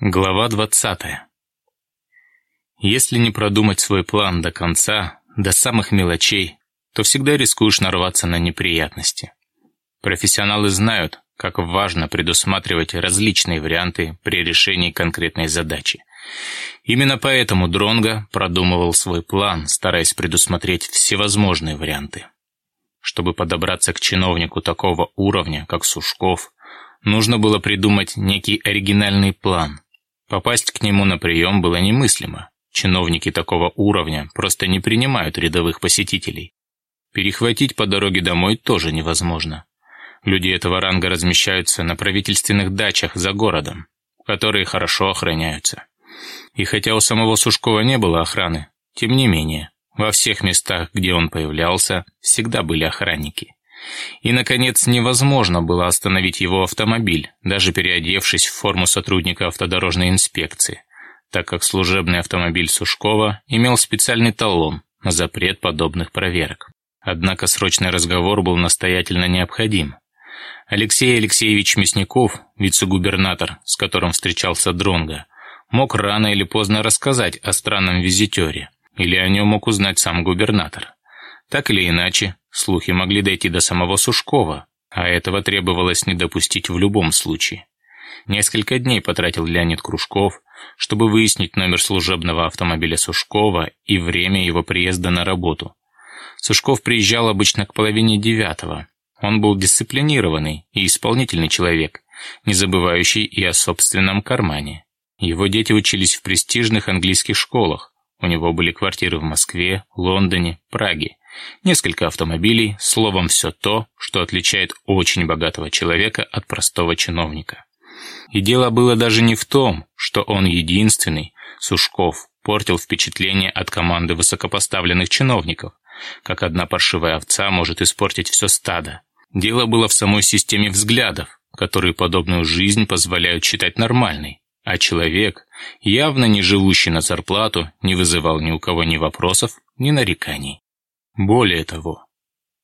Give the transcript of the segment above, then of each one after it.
Глава 20. Если не продумать свой план до конца, до самых мелочей, то всегда рискуешь нарваться на неприятности. Профессионалы знают, как важно предусматривать различные варианты при решении конкретной задачи. Именно поэтому Дронга продумывал свой план, стараясь предусмотреть всевозможные варианты. Чтобы подобраться к чиновнику такого уровня, как Сушков, нужно было придумать некий оригинальный план – Попасть к нему на прием было немыслимо. Чиновники такого уровня просто не принимают рядовых посетителей. Перехватить по дороге домой тоже невозможно. Люди этого ранга размещаются на правительственных дачах за городом, которые хорошо охраняются. И хотя у самого Сушкова не было охраны, тем не менее, во всех местах, где он появлялся, всегда были охранники. И, наконец, невозможно было остановить его автомобиль, даже переодевшись в форму сотрудника автодорожной инспекции, так как служебный автомобиль Сушкова имел специальный талон на запрет подобных проверок. Однако срочный разговор был настоятельно необходим. Алексей Алексеевич Мясников, вице-губернатор, с которым встречался Дронга, мог рано или поздно рассказать о странном визитере, или о нем мог узнать сам губернатор. Так или иначе, Слухи могли дойти до самого Сушкова, а этого требовалось не допустить в любом случае. Несколько дней потратил Леонид Кружков, чтобы выяснить номер служебного автомобиля Сушкова и время его приезда на работу. Сушков приезжал обычно к половине девятого. Он был дисциплинированный и исполнительный человек, не забывающий и о собственном кармане. Его дети учились в престижных английских школах. У него были квартиры в Москве, Лондоне, Праге. Несколько автомобилей, словом, все то, что отличает очень богатого человека от простого чиновника. И дело было даже не в том, что он единственный, Сушков, портил впечатление от команды высокопоставленных чиновников, как одна паршивая овца может испортить все стадо. Дело было в самой системе взглядов, которые подобную жизнь позволяют считать нормальной, а человек, явно не живущий на зарплату, не вызывал ни у кого ни вопросов, ни нареканий. Более того,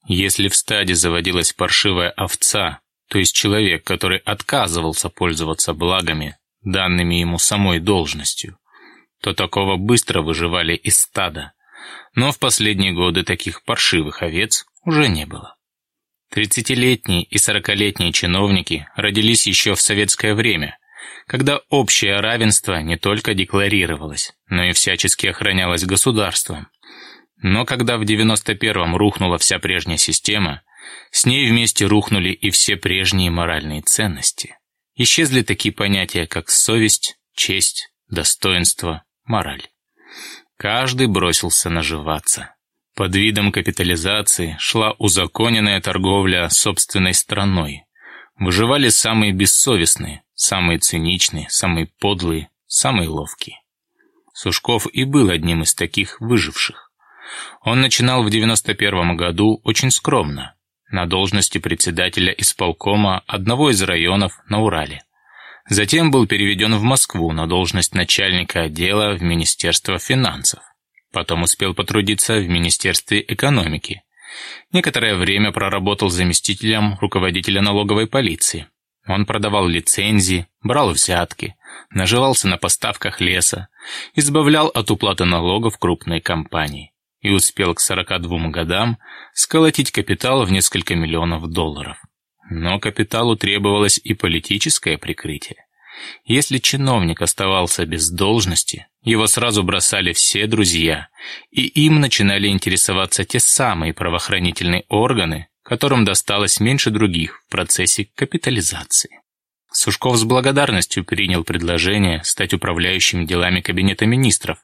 если в стаде заводилась паршивая овца, то есть человек, который отказывался пользоваться благами, данными ему самой должностью, то такого быстро выживали из стада. Но в последние годы таких паршивых овец уже не было. Тридцатилетние и сорокалетние чиновники родились еще в советское время, когда общее равенство не только декларировалось, но и всячески охранялось государством. Но когда в 91-м рухнула вся прежняя система, с ней вместе рухнули и все прежние моральные ценности. Исчезли такие понятия, как совесть, честь, достоинство, мораль. Каждый бросился наживаться. Под видом капитализации шла узаконенная торговля собственной страной. Выживали самые бессовестные, самые циничные, самые подлые, самые ловкие. Сушков и был одним из таких выживших. Он начинал в 91 году очень скромно, на должности председателя исполкома одного из районов на Урале. Затем был переведен в Москву на должность начальника отдела в Министерство финансов. Потом успел потрудиться в Министерстве экономики. Некоторое время проработал заместителем руководителя налоговой полиции. Он продавал лицензии, брал взятки, наживался на поставках леса, избавлял от уплаты налогов крупной компании и успел к 42 годам сколотить капитал в несколько миллионов долларов. Но капиталу требовалось и политическое прикрытие. Если чиновник оставался без должности, его сразу бросали все друзья, и им начинали интересоваться те самые правоохранительные органы, которым досталось меньше других в процессе капитализации. Сушков с благодарностью принял предложение стать управляющим делами Кабинета министров,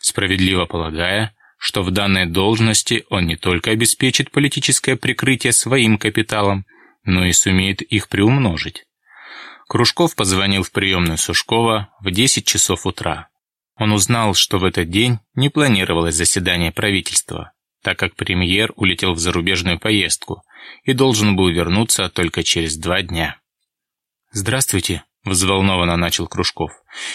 справедливо полагая, что в данной должности он не только обеспечит политическое прикрытие своим капиталом, но и сумеет их приумножить. Кружков позвонил в приемную Сушкова в 10 часов утра. Он узнал, что в этот день не планировалось заседание правительства, так как премьер улетел в зарубежную поездку и должен был вернуться только через два дня. «Здравствуйте», — взволнованно начал Кружков.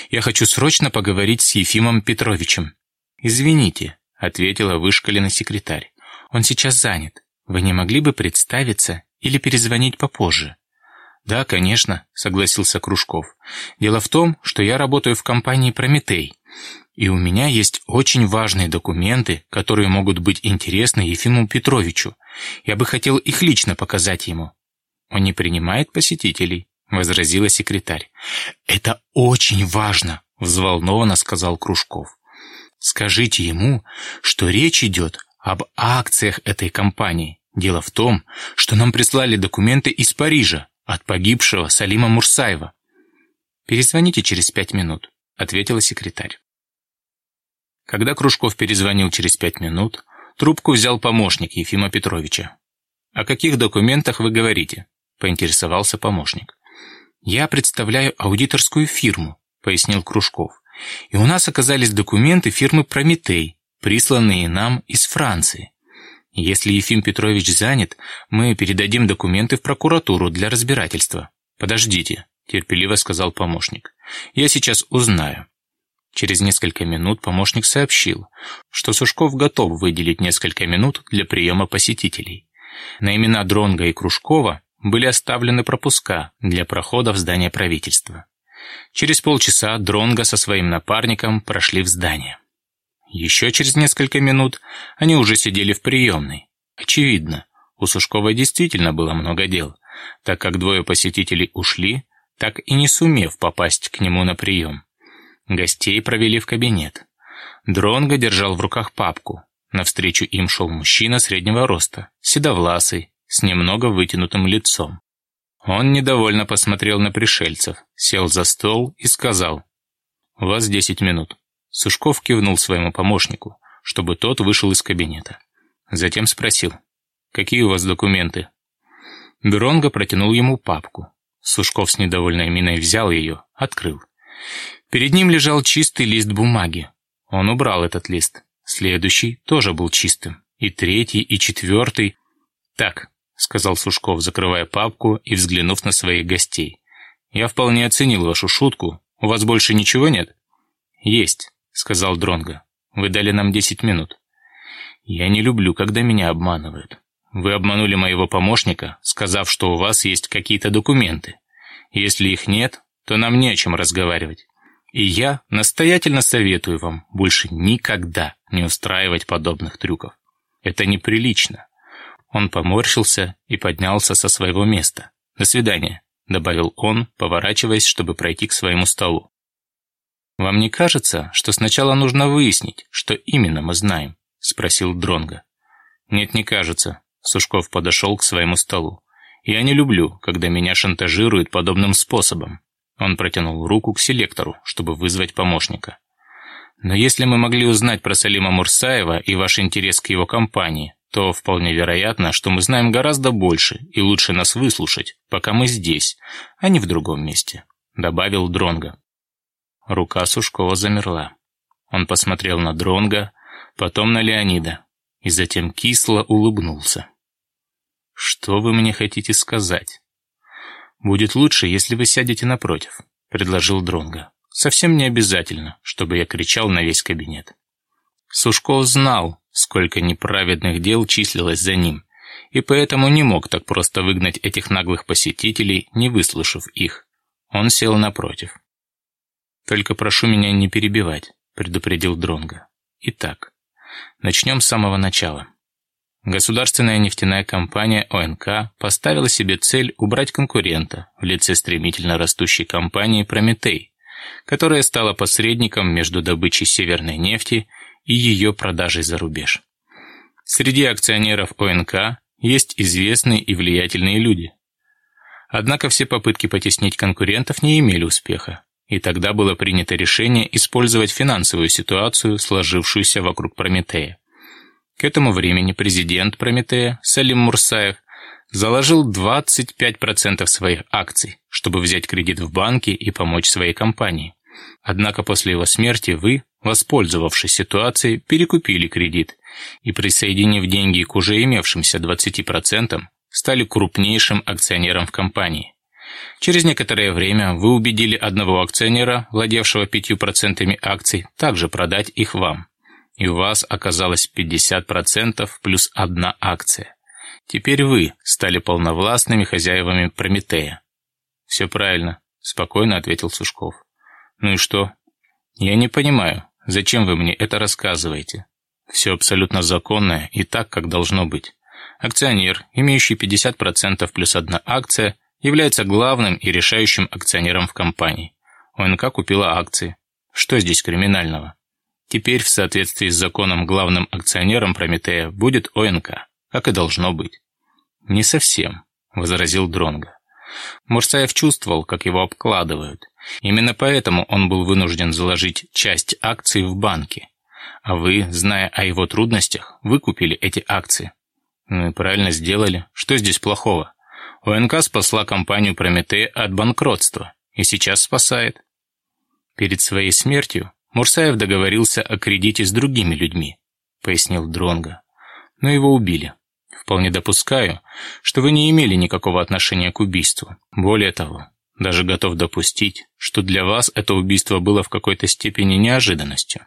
«Я хочу срочно поговорить с Ефимом Петровичем». «Извините», ответила вышкаленный секретарь. «Он сейчас занят. Вы не могли бы представиться или перезвонить попозже?» «Да, конечно», — согласился Кружков. «Дело в том, что я работаю в компании «Прометей», и у меня есть очень важные документы, которые могут быть интересны Ефиму Петровичу. Я бы хотел их лично показать ему». «Он не принимает посетителей», — возразила секретарь. «Это очень важно», — взволнованно сказал Кружков. «Скажите ему, что речь идет об акциях этой компании. Дело в том, что нам прислали документы из Парижа от погибшего Салима Мурсаева. «Перезвоните через пять минут», — ответила секретарь. Когда Кружков перезвонил через пять минут, трубку взял помощник Ефима Петровича. «О каких документах вы говорите?» — поинтересовался помощник. «Я представляю аудиторскую фирму», — пояснил Кружков. «И у нас оказались документы фирмы «Прометей», присланные нам из Франции. Если Ефим Петрович занят, мы передадим документы в прокуратуру для разбирательства. Подождите, терпеливо сказал помощник. Я сейчас узнаю. Через несколько минут помощник сообщил, что Сушков готов выделить несколько минут для приема посетителей. На имена Дронга и Кружкова были оставлены пропуска для прохода в здание правительства. Через полчаса Дронга со своим напарником прошли в здание. Еще через несколько минут они уже сидели в приемной. Очевидно, у Сушкова действительно было много дел, так как двое посетителей ушли, так и не сумев попасть к нему на прием. Гостей провели в кабинет. Дронго держал в руках папку. Навстречу им шел мужчина среднего роста, седовласый, с немного вытянутым лицом. Он недовольно посмотрел на пришельцев, сел за стол и сказал, «У вас десять минут». Сушков кивнул своему помощнику, чтобы тот вышел из кабинета. Затем спросил, «Какие у вас документы?» Беронго протянул ему папку. Сушков с недовольной миной взял ее, открыл. Перед ним лежал чистый лист бумаги. Он убрал этот лист. Следующий тоже был чистым. И третий, и четвертый. «Так», — сказал Сушков, закрывая папку и взглянув на своих гостей. «Я вполне оценил вашу шутку. У вас больше ничего нет?» «Есть», сказал Дронго. «Вы дали нам десять минут». «Я не люблю, когда меня обманывают. Вы обманули моего помощника, сказав, что у вас есть какие-то документы. Если их нет, то нам не о чем разговаривать. И я настоятельно советую вам больше никогда не устраивать подобных трюков. Это неприлично». Он поморщился и поднялся со своего места. «До свидания», — добавил он, поворачиваясь, чтобы пройти к своему столу. «Вам не кажется, что сначала нужно выяснить, что именно мы знаем?» — спросил Дронга. «Нет, не кажется». Сушков подошел к своему столу. «Я не люблю, когда меня шантажируют подобным способом». Он протянул руку к селектору, чтобы вызвать помощника. «Но если мы могли узнать про Салима Мурсаева и ваш интерес к его компании, то вполне вероятно, что мы знаем гораздо больше и лучше нас выслушать, пока мы здесь, а не в другом месте», — добавил Дронга. Рука Сушкова замерла. Он посмотрел на Дронга, потом на Леонида и затем кисло улыбнулся. «Что вы мне хотите сказать?» «Будет лучше, если вы сядете напротив», — предложил Дронга. «Совсем не обязательно, чтобы я кричал на весь кабинет». Сушков знал, сколько неправедных дел числилось за ним, и поэтому не мог так просто выгнать этих наглых посетителей, не выслушав их. Он сел напротив. «Только прошу меня не перебивать», — предупредил Дронга. «Итак, начнем с самого начала». Государственная нефтяная компания ОНК поставила себе цель убрать конкурента в лице стремительно растущей компании «Прометей», которая стала посредником между добычей северной нефти и ее продажей за рубеж. Среди акционеров ОНК есть известные и влиятельные люди. Однако все попытки потеснить конкурентов не имели успеха, и тогда было принято решение использовать финансовую ситуацию, сложившуюся вокруг Прометея. К этому времени президент Прометея, Салим Мурсаев, заложил 25% своих акций, чтобы взять кредит в банке и помочь своей компании. Однако после его смерти вы, воспользовавшись ситуацией, перекупили кредит и, присоединив деньги к уже имевшимся 20%, стали крупнейшим акционером в компании. Через некоторое время вы убедили одного акционера, владевшего 5% акций, также продать их вам. И у вас оказалось 50% плюс одна акция. Теперь вы стали полновластными хозяевами Прометея. «Все правильно», — спокойно ответил Сушков. «Ну и что?» «Я не понимаю, зачем вы мне это рассказываете? Все абсолютно законное и так, как должно быть. Акционер, имеющий 50% плюс одна акция, является главным и решающим акционером в компании. ОНК купила акции. Что здесь криминального? Теперь, в соответствии с законом, главным акционером Прометея будет ОНК, как и должно быть. «Не совсем», — возразил Дронга. Мурсаев чувствовал, как его обкладывают. Именно поэтому он был вынужден заложить часть акций в банке. А вы, зная о его трудностях, выкупили эти акции. Ну и правильно сделали. Что здесь плохого? ОНК спасла компанию «Прометей» от банкротства. И сейчас спасает. Перед своей смертью Мурсаев договорился о кредите с другими людьми, пояснил Дронга. Но его убили. Вполне допускаю, что вы не имели никакого отношения к убийству. Более того, даже готов допустить, что для вас это убийство было в какой-то степени неожиданностью.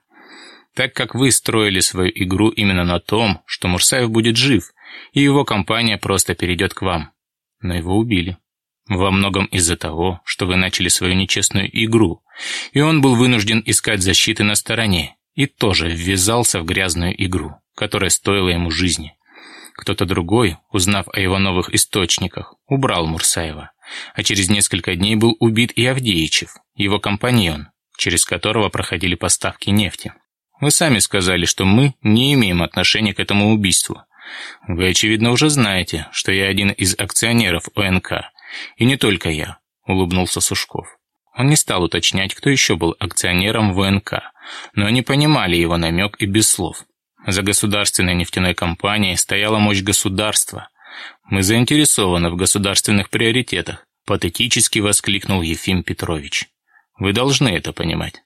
Так как вы строили свою игру именно на том, что Мурсаев будет жив, и его компания просто перейдет к вам. Но его убили. Во многом из-за того, что вы начали свою нечестную игру, и он был вынужден искать защиты на стороне, и тоже ввязался в грязную игру, которая стоила ему жизни. Кто-то другой, узнав о его новых источниках, убрал Мурсаева, а через несколько дней был убит и Авдеичев, его компаньон, через которого проходили поставки нефти. Вы сами сказали, что мы не имеем отношения к этому убийству. Вы, очевидно, уже знаете, что я один из акционеров ОНК, и не только я, улыбнулся Сушков. Он не стал уточнять, кто еще был акционером ВНК, но они понимали его намек и без слов. За государственной нефтяной компанией стояла мощь государства. Мы заинтересованы в государственных приоритетах, патетически воскликнул Ефим Петрович. Вы должны это понимать.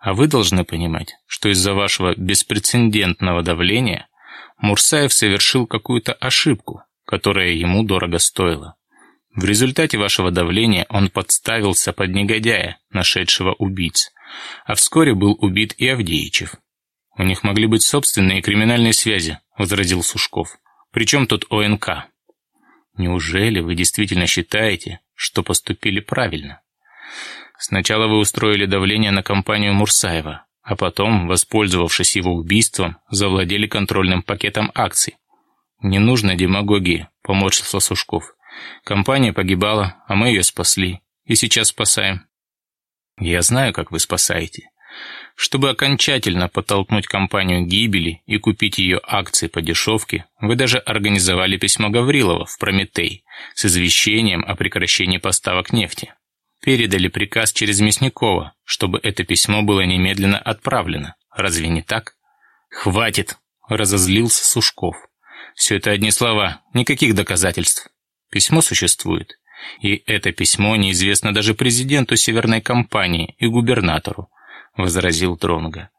А вы должны понимать, что из-за вашего беспрецедентного давления Мурсаев совершил какую-то ошибку, которая ему дорого стоила. В результате вашего давления он подставился под негодяя, нашедшего убийц, а вскоре был убит и Авдеичев. «У них могли быть собственные криминальные связи», — возразил Сушков. «Причем тут ОНК?» «Неужели вы действительно считаете, что поступили правильно?» «Сначала вы устроили давление на компанию Мурсаева, а потом, воспользовавшись его убийством, завладели контрольным пакетом акций. «Не нужно демагогии», — поморщился Сушков. «Компания погибала, а мы ее спасли. И сейчас спасаем». «Я знаю, как вы спасаете. Чтобы окончательно подтолкнуть компанию гибели и купить ее акции по дешевке, вы даже организовали письмо Гаврилова в Прометей с извещением о прекращении поставок нефти. Передали приказ через Мясникова, чтобы это письмо было немедленно отправлено. Разве не так? «Хватит!» – разозлился Сушков. «Все это одни слова, никаких доказательств. Письмо существует. И это письмо неизвестно даже президенту Северной компании и губернатору возразил Дронга.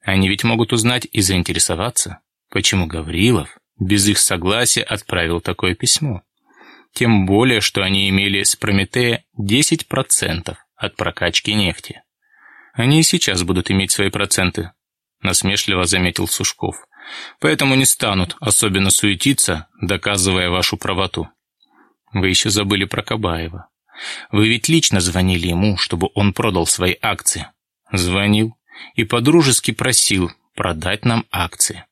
Они ведь могут узнать и заинтересоваться, почему Гаврилов без их согласия отправил такое письмо. Тем более, что они имели с Прометея 10% от прокачки нефти. Они и сейчас будут иметь свои проценты, насмешливо заметил Сушков. Поэтому не станут особенно суетиться, доказывая вашу правоту. Вы еще забыли про Кабаева. Вы ведь лично звонили ему, чтобы он продал свои акции. Звонил и подружески просил продать нам акции.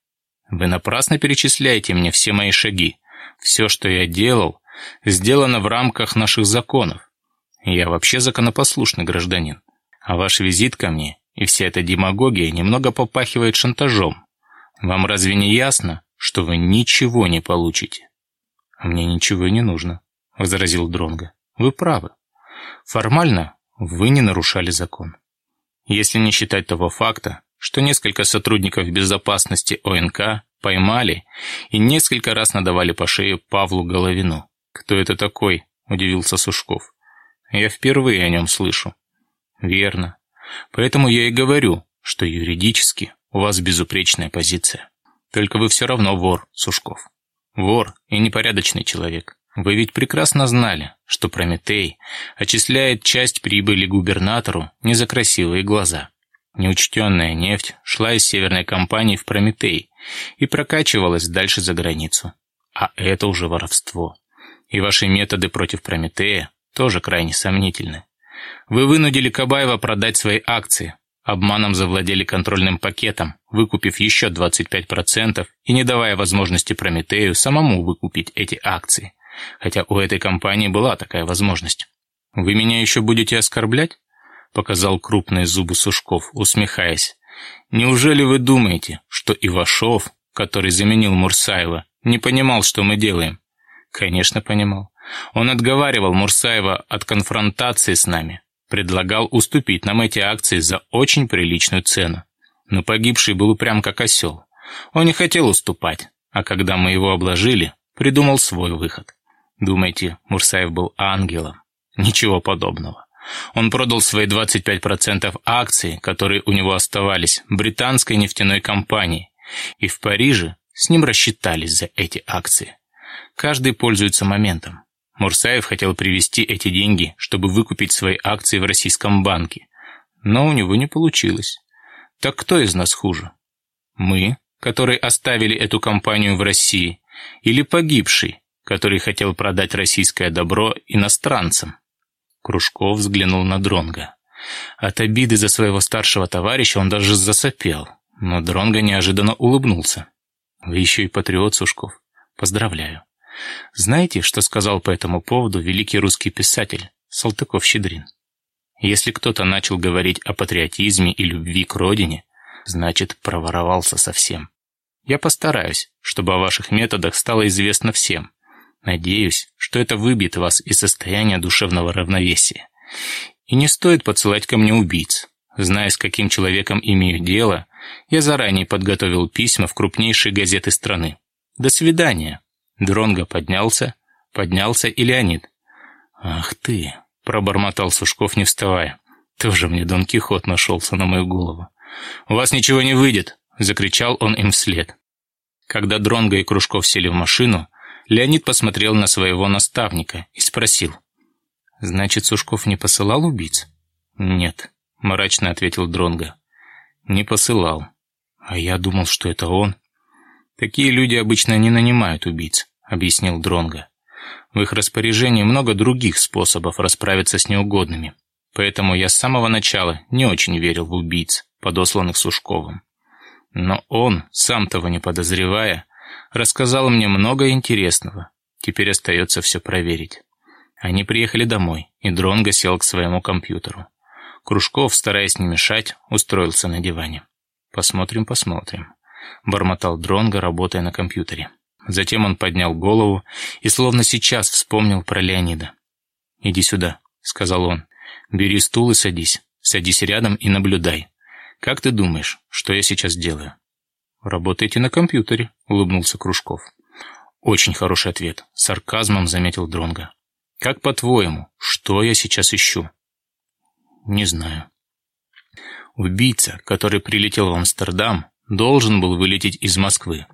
Вы напрасно перечисляете мне все мои шаги. Все, что я делал, сделано в рамках наших законов. Я вообще законопослушный гражданин. А ваш визит ко мне и вся эта демагогия немного попахивает шантажом. Вам разве не ясно, что вы ничего не получите? Мне ничего не нужно, возразил Дронга. Вы правы. Формально вы не нарушали закон если не считать того факта, что несколько сотрудников безопасности ОНК поймали и несколько раз надавали по шее Павлу Головину. «Кто это такой?» – удивился Сушков. «Я впервые о нем слышу». «Верно. Поэтому я и говорю, что юридически у вас безупречная позиция. Только вы все равно вор, Сушков. Вор и непорядочный человек. Вы ведь прекрасно знали, что Прометей отчисляет часть прибыли губернатору не за красивые глаза. Неучтенная нефть шла из северной компании в Прометей и прокачивалась дальше за границу. А это уже воровство. И ваши методы против Прометея тоже крайне сомнительны. Вы вынудили Кабаева продать свои акции, обманом завладели контрольным пакетом, выкупив еще 25% и не давая возможности Прометею самому выкупить эти акции. Хотя у этой компании была такая возможность. «Вы меня еще будете оскорблять?» Показал крупные зубы Сушков, усмехаясь. «Неужели вы думаете, что Ивашов, который заменил Мурсаева, не понимал, что мы делаем?» «Конечно, понимал. Он отговаривал Мурсаева от конфронтации с нами, предлагал уступить нам эти акции за очень приличную цену. Но погибший был упрям как осел. Он не хотел уступать, а когда мы его обложили, придумал свой выход. Думаете, Мурсаев был ангелом? Ничего подобного. Он продал свои 25% акций, которые у него оставались, британской нефтяной компании, и в Париже с ним рассчитались за эти акции. Каждый пользуется моментом. Мурсаев хотел привести эти деньги, чтобы выкупить свои акции в российском банке. Но у него не получилось. Так кто из нас хуже? Мы, которые оставили эту компанию в России, или погибший, который хотел продать российское добро иностранцам? Кружков взглянул на Дронга. От обиды за своего старшего товарища он даже засопел, но Дронга неожиданно улыбнулся. «Вы еще и патриот, Сушков. Поздравляю. Знаете, что сказал по этому поводу великий русский писатель Салтыков-Щедрин? Если кто-то начал говорить о патриотизме и любви к родине, значит, проворовался совсем. Я постараюсь, чтобы о ваших методах стало известно всем. Надеюсь, что это выбьет вас из состояния душевного равновесия. И не стоит подсылать ко мне убийц. Зная, с каким человеком имею дело, я заранее подготовил письма в крупнейшие газеты страны. До свидания. Дронго поднялся, поднялся и Леонид. «Ах ты!» — пробормотал Сушков, не вставая. «Тоже мне Дон Кихот нашелся на мою голову». «У вас ничего не выйдет!» — закричал он им вслед. Когда Дронго и Кружков сели в машину, Леонид посмотрел на своего наставника и спросил. «Значит, Сушков не посылал убийц?» «Нет», — мрачно ответил Дронго. «Не посылал. А я думал, что это он». «Такие люди обычно не нанимают убийц объяснил Дронга. В их распоряжении много других способов расправиться с неугодными. Поэтому я с самого начала не очень верил в убийц, подосланных Сушковым. Но он, сам того не подозревая, рассказал мне много интересного. Теперь остается все проверить. Они приехали домой, и Дронго сел к своему компьютеру. Кружков, стараясь не мешать, устроился на диване. «Посмотрим, посмотрим», — бормотал Дронго, работая на компьютере. Затем он поднял голову и словно сейчас вспомнил про Леонида. «Иди сюда», — сказал он. «Бери стул и садись. Садись рядом и наблюдай. Как ты думаешь, что я сейчас делаю?» «Работаете на компьютере», — улыбнулся Кружков. «Очень хороший ответ», — сарказмом заметил Дронга. «Как по-твоему, что я сейчас ищу?» «Не знаю». Убийца, который прилетел в Амстердам, должен был вылететь из Москвы.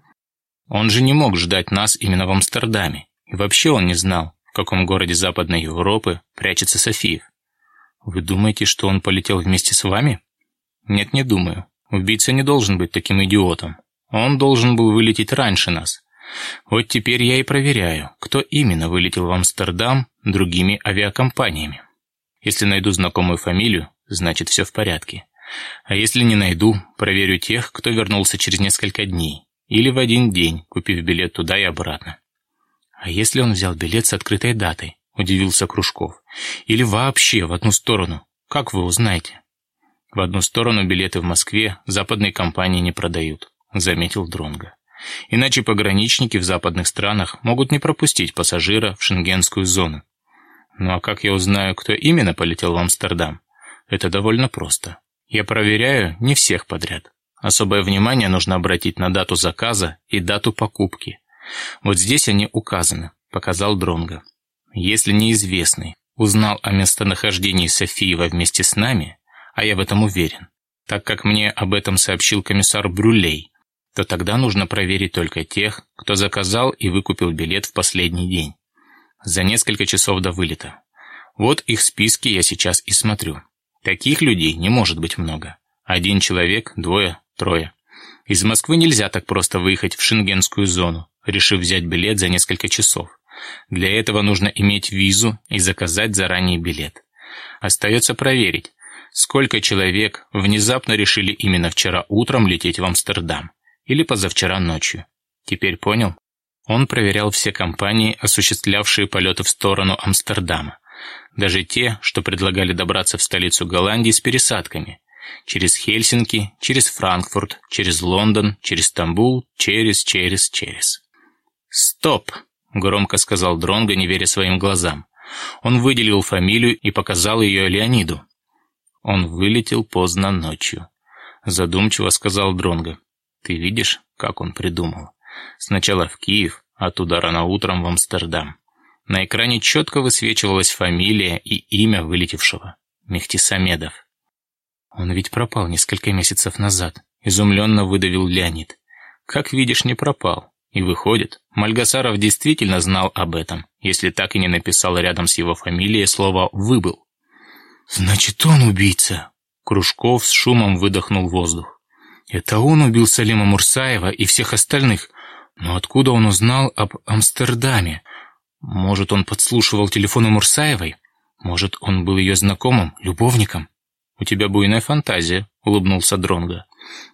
Он же не мог ждать нас именно в Амстердаме. И вообще он не знал, в каком городе Западной Европы прячется Софиев. Вы думаете, что он полетел вместе с вами? Нет, не думаю. Убийца не должен быть таким идиотом. Он должен был вылететь раньше нас. Вот теперь я и проверяю, кто именно вылетел в Амстердам другими авиакомпаниями. Если найду знакомую фамилию, значит все в порядке. А если не найду, проверю тех, кто вернулся через несколько дней. Или в один день, купив билет туда и обратно. А если он взял билет с открытой датой? Удивился Кружков. Или вообще в одну сторону? Как вы узнаете? В одну сторону билеты в Москве западные компании не продают, заметил Дронга. Иначе пограничники в западных странах могут не пропустить пассажира в шенгенскую зону. Ну а как я узнаю, кто именно полетел в Амстердам? Это довольно просто. Я проверяю не всех подряд. Особое внимание нужно обратить на дату заказа и дату покупки. Вот здесь они указаны, показал Дронга. Если неизвестный узнал о местонахождении Софиева вместе с нами, а я в этом уверен, так как мне об этом сообщил комиссар Брюлей, то тогда нужно проверить только тех, кто заказал и выкупил билет в последний день, за несколько часов до вылета. Вот их списки я сейчас и смотрю. Таких людей не может быть много. Один человек, двое, Трое. Из Москвы нельзя так просто выехать в шенгенскую зону, решив взять билет за несколько часов. Для этого нужно иметь визу и заказать заранее билет. Остается проверить, сколько человек внезапно решили именно вчера утром лететь в Амстердам или позавчера ночью. Теперь понял? Он проверял все компании, осуществлявшие полеты в сторону Амстердама. Даже те, что предлагали добраться в столицу Голландии с пересадками. Через Хельсинки, через Франкфурт, через Лондон, через Стамбул, через, через, через. «Стоп!» — громко сказал Дронго, не веря своим глазам. Он выделил фамилию и показал ее Леониду. Он вылетел поздно ночью. Задумчиво сказал Дронго. «Ты видишь, как он придумал? Сначала в Киев, оттуда рано утром в Амстердам. На экране четко высвечивалась фамилия и имя вылетевшего. Мехтисамедов. Он ведь пропал несколько месяцев назад. Изумленно выдавил Леонид. Как видишь, не пропал. И выходит, Мальгасаров действительно знал об этом, если так и не написал рядом с его фамилией слово «выбыл». «Значит, он убийца!» Кружков с шумом выдохнул воздух. «Это он убил Салима Мурсаева и всех остальных. Но откуда он узнал об Амстердаме? Может, он подслушивал телефоны Мурсаевой? Может, он был ее знакомым, любовником?» «У тебя буйная фантазия», — улыбнулся Дронго.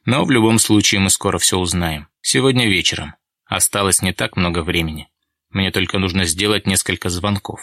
«Но в любом случае мы скоро все узнаем. Сегодня вечером. Осталось не так много времени. Мне только нужно сделать несколько звонков.